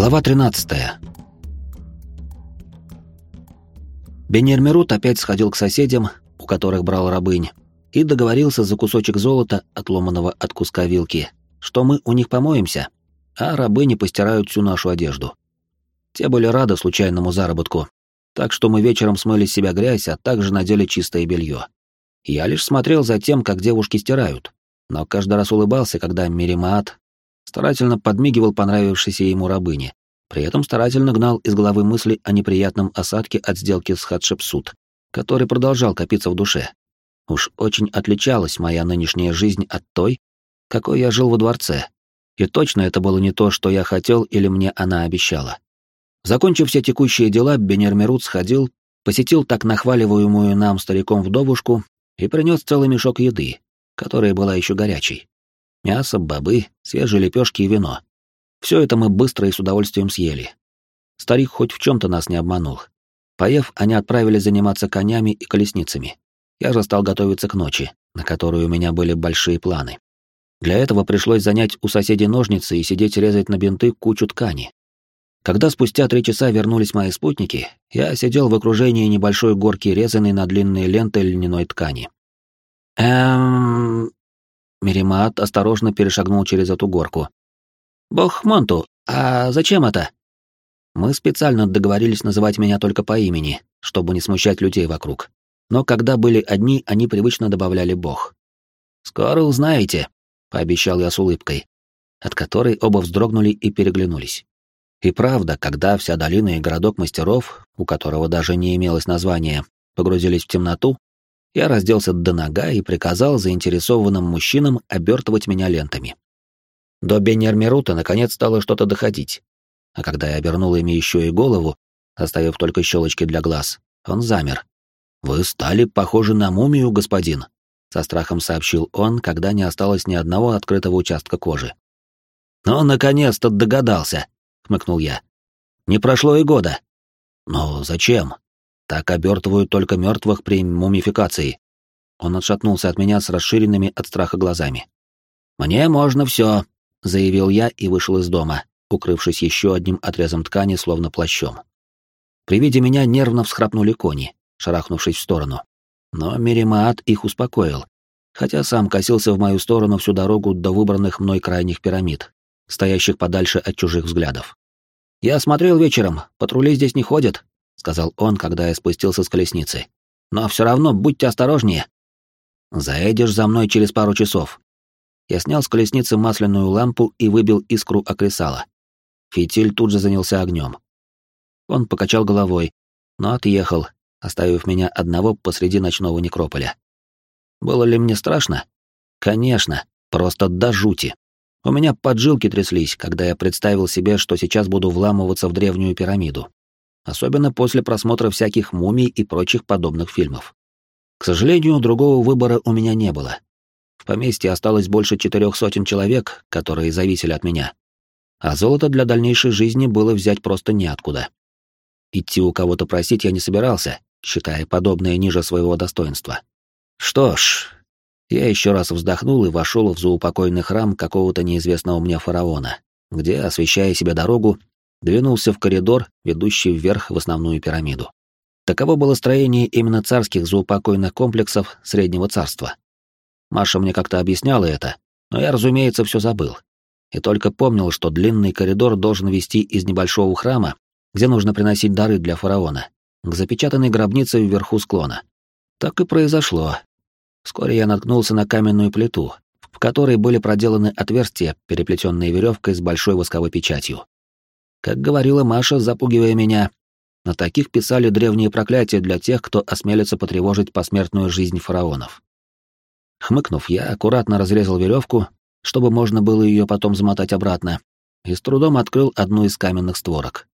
Глава 13. Бенермерут опять сходил к соседям, у которых брал рабынь, и договорился за кусочек золота, отломанного от куска вилки, что мы у них помоемся, а рабыни постирают всю нашу одежду. Те были рады случайному заработку, так что мы вечером смыли с себя грязь, а также надели чистое белье. Я лишь смотрел за тем, как девушки стирают, но каждый раз улыбался, когда Миримаат старательно подмигивал понравившейся ему рабыне, при этом старательно гнал из головы мысли о неприятном осадке от сделки с Хатшепсут, который продолжал копиться в душе. Уж очень отличалась моя нынешняя жизнь от той, какой я жил во дворце. И точно это было не то, что я хотел или мне она обещала. Закончив все текущие дела, Бенермерут сходил, посетил так нахваливаемую нам стариком вдовушку и принес целый мешок еды, которая была еще горячей. Мясо, бобы, свежие лепешки и вино. Все это мы быстро и с удовольствием съели. Старик хоть в чем-то нас не обманул. Поев, они отправились заниматься конями и колесницами. Я же стал готовиться к ночи, на которую у меня были большие планы. Для этого пришлось занять у соседей ножницы и сидеть резать на бинты кучу ткани. Когда спустя три часа вернулись мои спутники, я сидел в окружении небольшой горки резаной на длинные ленты льняной ткани. Эм... Миримат осторожно перешагнул через эту горку. «Бог Монту, а зачем это?» Мы специально договорились называть меня только по имени, чтобы не смущать людей вокруг. Но когда были одни, они привычно добавляли «бог». «Скоро узнаете», — пообещал я с улыбкой, от которой оба вздрогнули и переглянулись. И правда, когда вся долина и городок мастеров, у которого даже не имелось названия, погрузились в темноту, я разделся до нога и приказал заинтересованным мужчинам обертывать меня лентами. До Бенермерута наконец стало что-то доходить. А когда я обернул ими еще и голову, оставив только щелочки для глаз, он замер. «Вы стали похожи на мумию, господин», — со страхом сообщил он, когда не осталось ни одного открытого участка кожи. «Ну, наконец-то догадался», — хмыкнул я. «Не прошло и года». «Но зачем? Так обертывают только мертвых при мумификации». Он отшатнулся от меня с расширенными от страха глазами. «Мне можно все», — заявил я и вышел из дома, укрывшись еще одним отрезом ткани, словно плащом. При виде меня нервно всхрапнули кони, шарахнувшись в сторону. Но Миримаат их успокоил, хотя сам косился в мою сторону всю дорогу до выбранных мной крайних пирамид, стоящих подальше от чужих взглядов. «Я смотрел вечером, патрули здесь не ходят», — сказал он, когда я спустился с колесницы. «Но все равно будьте осторожнее». «Заедешь за мной через пару часов». Я снял с колесницы масляную лампу и выбил искру окресала. Фитиль тут же занялся огнем. Он покачал головой, но отъехал, оставив меня одного посреди ночного некрополя. Было ли мне страшно? Конечно, просто до жути. У меня поджилки тряслись, когда я представил себе, что сейчас буду вламываться в древнюю пирамиду. Особенно после просмотра всяких мумий и прочих подобных фильмов. К сожалению, другого выбора у меня не было. В поместье осталось больше четырех сотен человек, которые зависели от меня. А золото для дальнейшей жизни было взять просто неоткуда. Идти у кого-то просить я не собирался, считая подобное ниже своего достоинства. Что ж, я еще раз вздохнул и вошел в заупокойный храм какого-то неизвестного мне фараона, где, освещая себе дорогу, двинулся в коридор, ведущий вверх в основную пирамиду. Таково было строение именно царских заупокойных комплексов Среднего Царства. Маша мне как-то объясняла это, но я, разумеется, все забыл. И только помнил, что длинный коридор должен вести из небольшого храма, где нужно приносить дары для фараона, к запечатанной гробнице вверху склона. Так и произошло, Вскоре я наткнулся на каменную плиту, в которой были проделаны отверстия, переплетенные веревкой с большой восковой печатью. Как говорила Маша, запугивая меня, на таких писали древние проклятия для тех, кто осмелится потревожить посмертную жизнь фараонов. Хмыкнув, я аккуратно разрезал веревку, чтобы можно было ее потом замотать обратно, и с трудом открыл одну из каменных створок.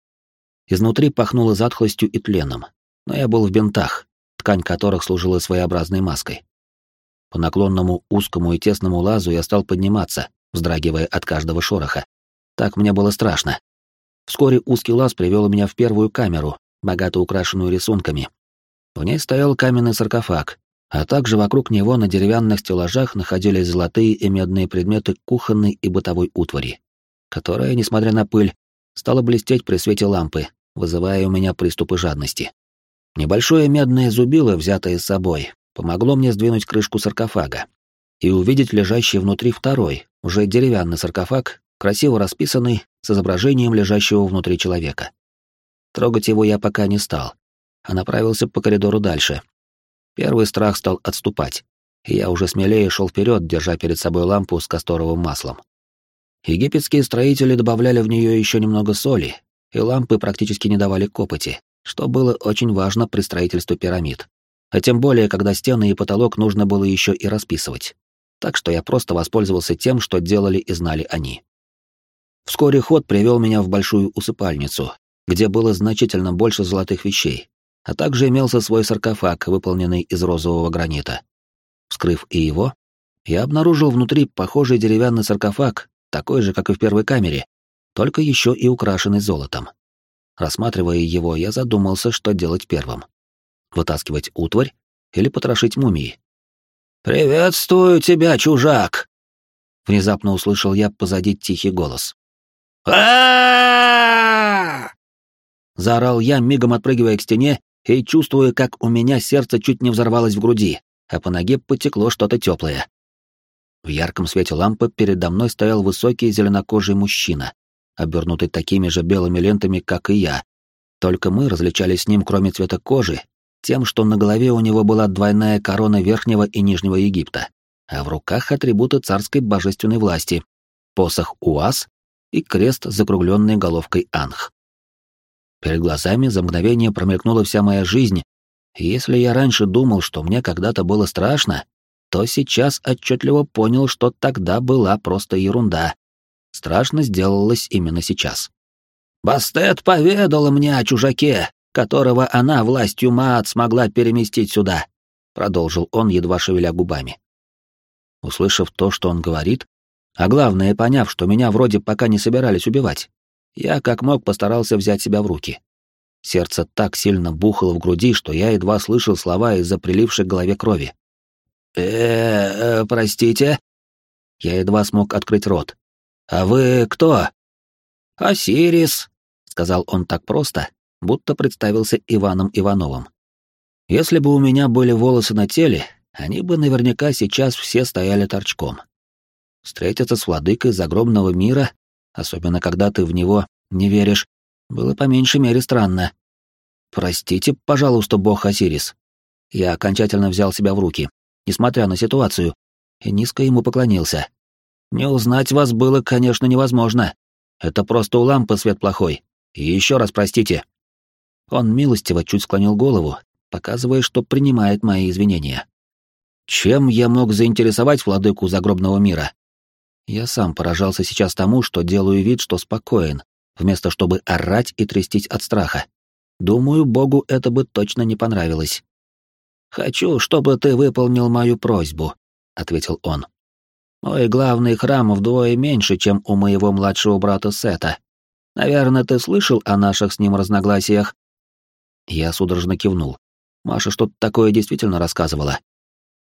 Изнутри пахнуло затхлостью и тленом, но я был в бинтах, ткань которых служила своеобразной маской. По наклонному узкому и тесному лазу я стал подниматься, вздрагивая от каждого шороха. Так мне было страшно. Вскоре узкий лаз привел меня в первую камеру, богато украшенную рисунками. В ней стоял каменный саркофаг, а также вокруг него на деревянных стеллажах находились золотые и медные предметы кухонной и бытовой утвари, которая, несмотря на пыль, стало блестеть при свете лампы, вызывая у меня приступы жадности. Небольшое медное зубило, взятое с собой, помогло мне сдвинуть крышку саркофага и увидеть лежащий внутри второй, уже деревянный саркофаг, красиво расписанный, с изображением лежащего внутри человека. Трогать его я пока не стал, а направился по коридору дальше. Первый страх стал отступать, и я уже смелее шел вперед, держа перед собой лампу с касторовым маслом. Египетские строители добавляли в нее еще немного соли, и лампы практически не давали копоти, что было очень важно при строительстве пирамид. А тем более, когда стены и потолок нужно было еще и расписывать. Так что я просто воспользовался тем, что делали и знали они. Вскоре ход привел меня в большую усыпальницу, где было значительно больше золотых вещей, а также имелся свой саркофаг, выполненный из розового гранита. Вскрыв и его, я обнаружил внутри похожий деревянный саркофаг, такой же, как и в первой камере, только еще и украшенный золотом. Рассматривая его, я задумался, что делать первым. Вытаскивать утварь или потрошить мумии? «Приветствую тебя, чужак!» Внезапно услышал я позади тихий голос. А Заорал я, мигом отпрыгивая к стене и чувствуя, как у меня сердце чуть не взорвалось в груди, а по ноге потекло что-то теплое. В ярком свете лампы передо мной стоял высокий зеленокожий мужчина, обернутый такими же белыми лентами, как и я. Только мы различались с ним, кроме цвета кожи, тем, что на голове у него была двойная корона Верхнего и Нижнего Египта, а в руках атрибуты царской божественной власти — посох Уаз и крест с закругленной головкой Анх. Перед глазами за мгновение промелькнула вся моя жизнь, и если я раньше думал, что мне когда-то было страшно, то сейчас отчетливо понял, что тогда была просто ерунда, страшно сделалось именно сейчас. «Бастет поведала мне о чужаке, которого она властью Маат смогла переместить сюда», — продолжил он, едва шевеля губами. Услышав то, что он говорит, а главное, поняв, что меня вроде пока не собирались убивать, я как мог постарался взять себя в руки. Сердце так сильно бухало в груди, что я едва слышал слова из-за прилившей к голове крови. э, -э простите?» Я едва смог открыть рот. «А вы кто?» «Осирис», — сказал он так просто, будто представился Иваном Ивановым. «Если бы у меня были волосы на теле, они бы наверняка сейчас все стояли торчком. Встретиться с владыкой загробного мира, особенно когда ты в него не веришь, было по меньшей мере странно. Простите, пожалуйста, бог Осирис. Я окончательно взял себя в руки, несмотря на ситуацию, и низко ему поклонился. Не узнать вас было, конечно, невозможно. Это просто у лампы свет плохой. И еще раз простите. Он милостиво чуть склонил голову, показывая, что принимает мои извинения. Чем я мог заинтересовать владыку загробного мира? Я сам поражался сейчас тому, что делаю вид, что спокоен, вместо чтобы орать и трястись от страха. Думаю, Богу это бы точно не понравилось. «Хочу, чтобы ты выполнил мою просьбу», — ответил он. Мой главный храм вдвое меньше, чем у моего младшего брата Сета. Наверное, ты слышал о наших с ним разногласиях?» Я судорожно кивнул. Маша что-то такое действительно рассказывала.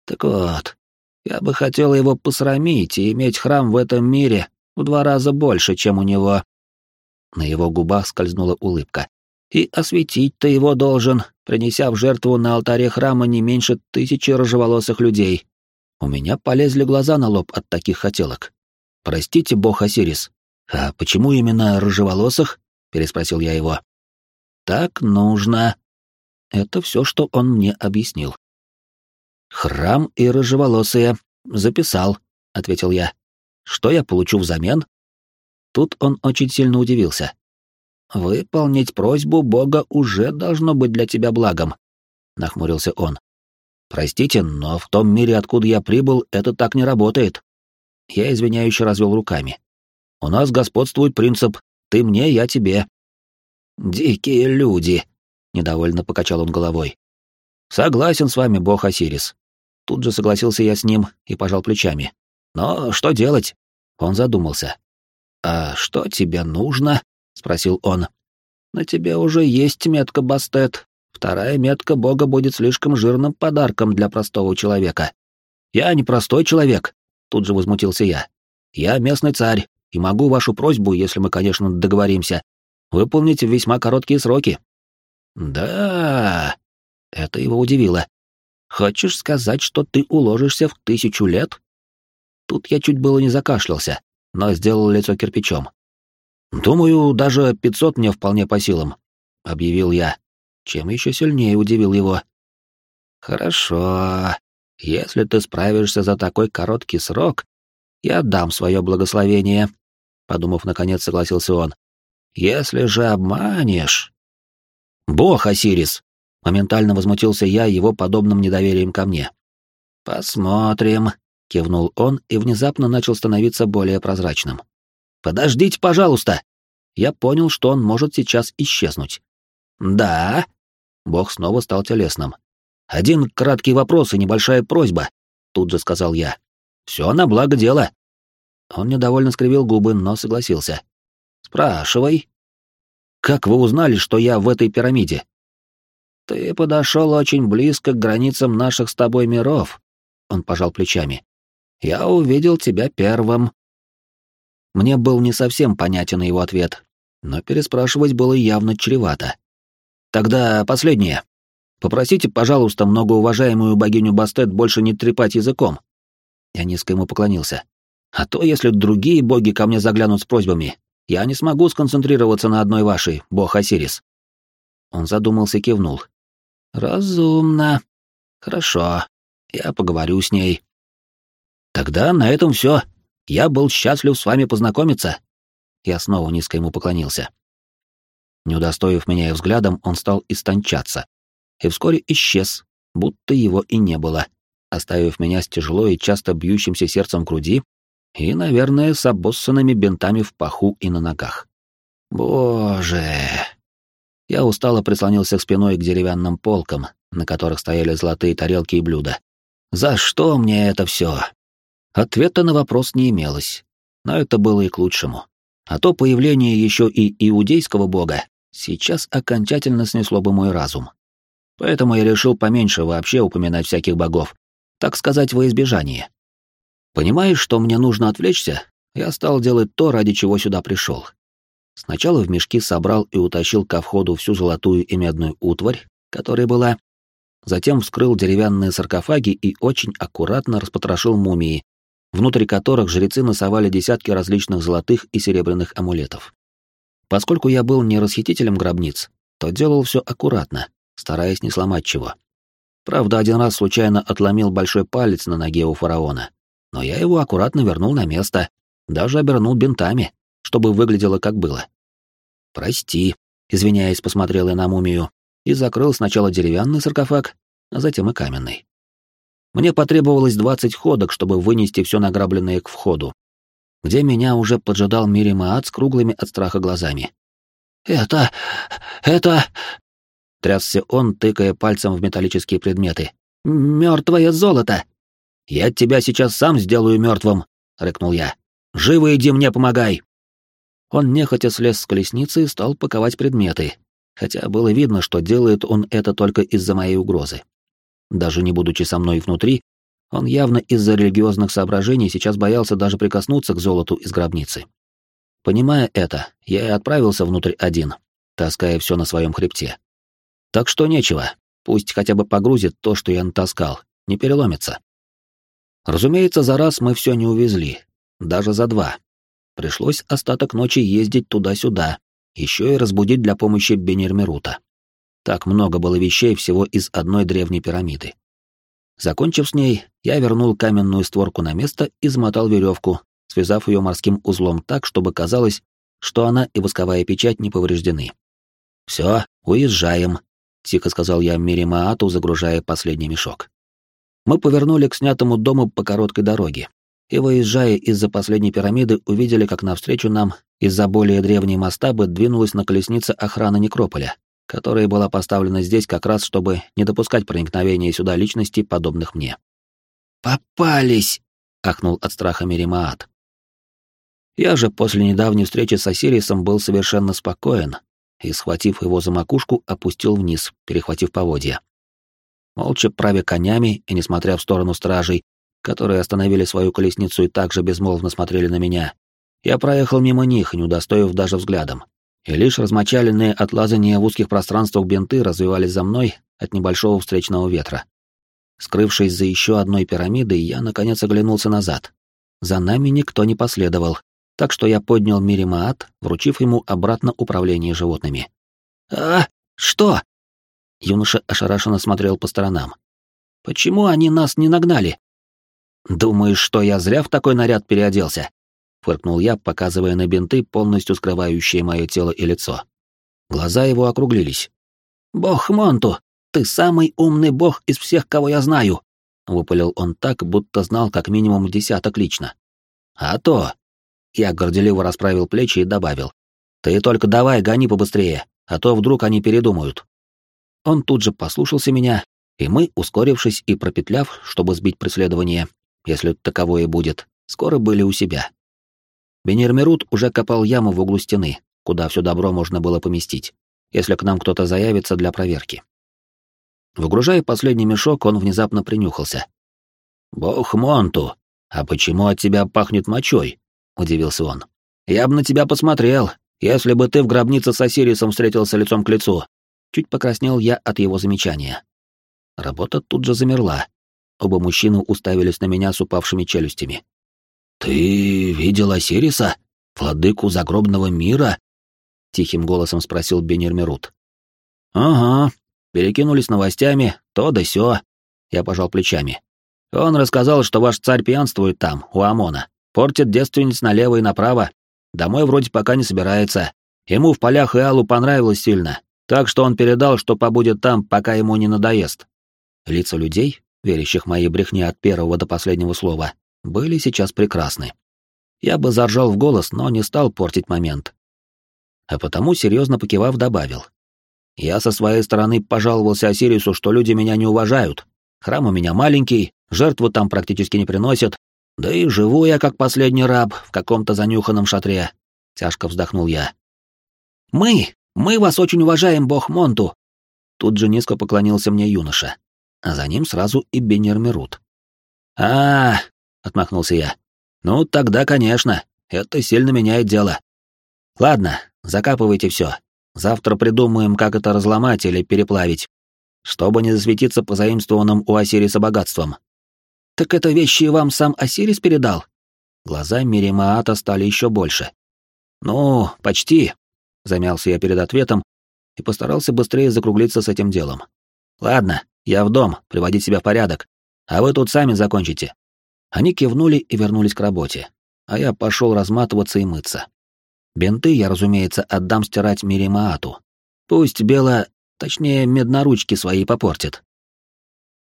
«Так вот, я бы хотел его посрамить и иметь храм в этом мире в два раза больше, чем у него». На его губах скользнула улыбка. «И осветить ты его должен, принеся в жертву на алтаре храма не меньше тысячи рыжеволосых людей. У меня полезли глаза на лоб от таких хотелок. Простите, бог Осирис. А почему именно рыжеволосых? переспросил я его. Так нужно. Это все, что он мне объяснил. Храм и рыжеволосые. Записал, ответил я. Что я получу взамен? Тут он очень сильно удивился. Выполнить просьбу Бога уже должно быть для тебя благом, нахмурился он. Простите, но в том мире, откуда я прибыл, это так не работает. Я извиняюще развел руками. У нас господствует принцип «ты мне, я тебе». Дикие люди, недовольно покачал он головой. Согласен с вами, бог Осирис. Тут же согласился я с ним и пожал плечами. Но что делать? Он задумался. А что тебе нужно? спросил он. На тебе уже есть метка Бастет, Вторая метка бога будет слишком жирным подарком для простого человека. Я не простой человек, тут же возмутился я. Я местный царь и могу вашу просьбу, если мы, конечно, договоримся, выполнить в весьма короткие сроки. Да, это его удивило. Хочешь сказать, что ты уложишься в тысячу лет? Тут я чуть было не закашлялся, но сделал лицо кирпичом. Думаю, даже пятьсот мне вполне по силам, объявил я, чем еще сильнее удивил его. Хорошо. Если ты справишься за такой короткий срок, я дам свое благословение, подумав, наконец согласился он. Если же обманешь... Бог, Осирис! Моментально возмутился я его подобным недоверием ко мне. Посмотрим, кивнул он и внезапно начал становиться более прозрачным. Подождите, пожалуйста. Я понял, что он может сейчас исчезнуть. Да. Бог снова стал телесным. Один краткий вопрос и небольшая просьба, тут же сказал я. Все на благо дела. Он недовольно скривил губы, но согласился. Спрашивай. Как вы узнали, что я в этой пирамиде? Ты подошел очень близко к границам наших с тобой миров. Он пожал плечами. Я увидел тебя первым. Мне был не совсем понятен его ответ, но переспрашивать было явно чревато. Тогда последнее. Попросите, пожалуйста, многоуважаемую богиню Бастет больше не трепать языком. Я низко ему поклонился. А то, если другие боги ко мне заглянут с просьбами, я не смогу сконцентрироваться на одной вашей, бог Осирис. Он задумался и кивнул. Разумно. Хорошо. Я поговорю с ней. Тогда на этом все. Я был счастлив с вами познакомиться. Я снова низко ему поклонился. Не удостоив меня взглядом, он стал истончаться. И вскоре исчез, будто его и не было, оставив меня с тяжело и часто бьющимся сердцем в груди и, наверное, с обоссанными бинтами в паху и на ногах. Боже! Я устало прислонился спиной к деревянным полкам, на которых стояли золотые тарелки и блюда. За что мне это все? Ответа на вопрос не имелось, но это было и к лучшему. А то появление еще и иудейского бога сейчас окончательно снесло бы мой разум. Поэтому я решил поменьше вообще упоминать всяких богов, так сказать, во избежание. Понимаешь, что мне нужно отвлечься, я стал делать то, ради чего сюда пришел. Сначала в мешки собрал и утащил ко входу всю золотую и медную утварь, которая была. Затем вскрыл деревянные саркофаги и очень аккуратно распотрошил мумии, внутри которых жрецы носовали десятки различных золотых и серебряных амулетов. Поскольку я был не расхитителем гробниц, то делал все аккуратно, стараясь не сломать чего. Правда, один раз случайно отломил большой палец на ноге у фараона, но я его аккуратно вернул на место, даже обернул бинтами, чтобы выглядело как было. «Прости», — извиняясь, посмотрел я на мумию и закрыл сначала деревянный саркофаг, а затем и каменный. Мне потребовалось двадцать ходок, чтобы вынести все награбленное к входу, где меня уже поджидал Миримаат с круглыми от страха глазами. «Это... это...» Трясся он, тыкая пальцем в металлические предметы. «Мертвое золото!» «Я тебя сейчас сам сделаю мертвым!» — рыкнул я. «Живо иди мне помогай!» Он нехотя слез с колесницы и стал паковать предметы, хотя было видно, что делает он это только из-за моей угрозы. Даже не будучи со мной внутри, он явно из-за религиозных соображений сейчас боялся даже прикоснуться к золоту из гробницы. Понимая это, я и отправился внутрь один, таская все на своем хребте. Так что нечего, пусть хотя бы погрузит то, что я натаскал, не переломится. Разумеется, за раз мы все не увезли, даже за два. Пришлось остаток ночи ездить туда-сюда, еще и разбудить для помощи Бенермерута. Так много было вещей всего из одной древней пирамиды. Закончив с ней, я вернул каменную створку на место и замотал веревку, связав ее морским узлом так, чтобы казалось, что она и восковая печать не повреждены. «Все, уезжаем», — тихо сказал я Миримаату, загружая последний мешок. Мы повернули к снятому дому по короткой дороге, и, выезжая из-за последней пирамиды, увидели, как навстречу нам из-за более древней мастабы двинулась на колеснице охрана некрополя, которая была поставлена здесь как раз, чтобы не допускать проникновения сюда личностей, подобных мне. «Попались!» — ахнул от страха Миримаат. Я же после недавней встречи с Осирисом был совершенно спокоен и, схватив его за макушку, опустил вниз, перехватив поводья. Молча правя конями и несмотря в сторону стражей, которые остановили свою колесницу и также безмолвно смотрели на меня, я проехал мимо них, не удостоив даже взглядом, и лишь размочаленные от лазания в узких пространствах бинты развивались за мной от небольшого встречного ветра. Скрывшись за еще одной пирамидой, я наконец оглянулся назад. За нами никто не последовал, так что я поднял Миримаат, вручив ему обратно управление животными. «А, что?» Юноша ошарашенно смотрел по сторонам. «Почему они нас не нагнали?» «Думаешь, что я зря в такой наряд переоделся?» — фыркнул я, показывая на бинты, полностью скрывающие мое тело и лицо. Глаза его округлились. «Бог Монту, ты самый умный бог из всех, кого я знаю!» — выпалил он так, будто знал как минимум десяток лично. «А то!» — я горделиво расправил плечи и добавил. «Ты только давай, гони побыстрее, а то вдруг они передумают». Он тут же послушался меня, и мы, ускорившись и пропетляв, чтобы сбить преследование, если таковое будет, скоро были у себя. Бенермерут уже копал яму в углу стены, куда все добро можно было поместить, если к нам кто-то заявится для проверки. Выгружая последний мешок, он внезапно принюхался. «Бог Монту, а почему от тебя пахнет мочой?» — удивился он. «Я бы на тебя посмотрел, если бы ты в гробнице с Осирисом встретился лицом к лицу». Чуть покраснел я от его замечания. Работа тут же замерла, Оба мужчины уставились на меня с упавшими челюстями. «Ты видел Осириса? Владыку загробного мира?» — тихим голосом спросил Бенермерут. «Ага, перекинулись новостями, то да сё», — я пожал плечами. «Он рассказал, что ваш царь пьянствует там, у Амона, портит девственниц налево и направо, домой вроде пока не собирается. Ему в полях и Аллу понравилось сильно, так что он передал, что побудет там, пока ему не надоест». Лица людей, верящих моей брехне от первого до последнего слова, были сейчас прекрасны. Я бы заржал в голос, но не стал портить момент. А потому, серьезно покивав, добавил. Я со своей стороны пожаловался Осирису, что люди меня не уважают. Храм у меня маленький, жертву там практически не приносят. Да и живу я как последний раб в каком-то занюханном шатре. Тяжко вздохнул я. Мы, мы вас очень уважаем, бог Монту. Тут же низко поклонился мне юноша а за ним сразу и Бенермерут. а, -а, -а отмахнулся я. «Ну, тогда, конечно, это сильно меняет дело. Ладно, закапывайте все. Завтра придумаем, как это разломать или переплавить, чтобы не засветиться позаимствованным у Осириса богатством». «Так это вещи вам сам Осирис передал?» Глаза Миримаата стали еще больше. «Ну, почти», — замялся я перед ответом и постарался быстрее закруглиться с этим делом. «Ладно, я в дом, приводить себя в порядок. А вы тут сами закончите». Они кивнули и вернулись к работе, а я пошел разматываться и мыться. Бинты я, разумеется, отдам стирать Миримаату. Пусть Бела, точнее, медноручки свои попортит.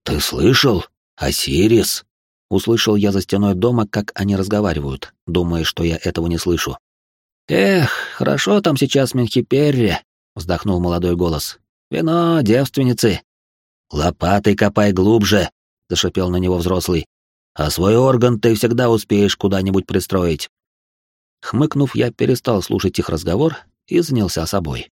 «Ты слышал? Осирис?» Услышал я за стеной дома, как они разговаривают, думая, что я этого не слышу. «Эх, хорошо там сейчас Менхиперре», — вздохнул молодой голос. «Вино, девственницы, «Лопатой копай глубже», — зашипел на него взрослый. «А свой орган ты всегда успеешь куда-нибудь пристроить». Хмыкнув, я перестал слушать их разговор и занялся собой.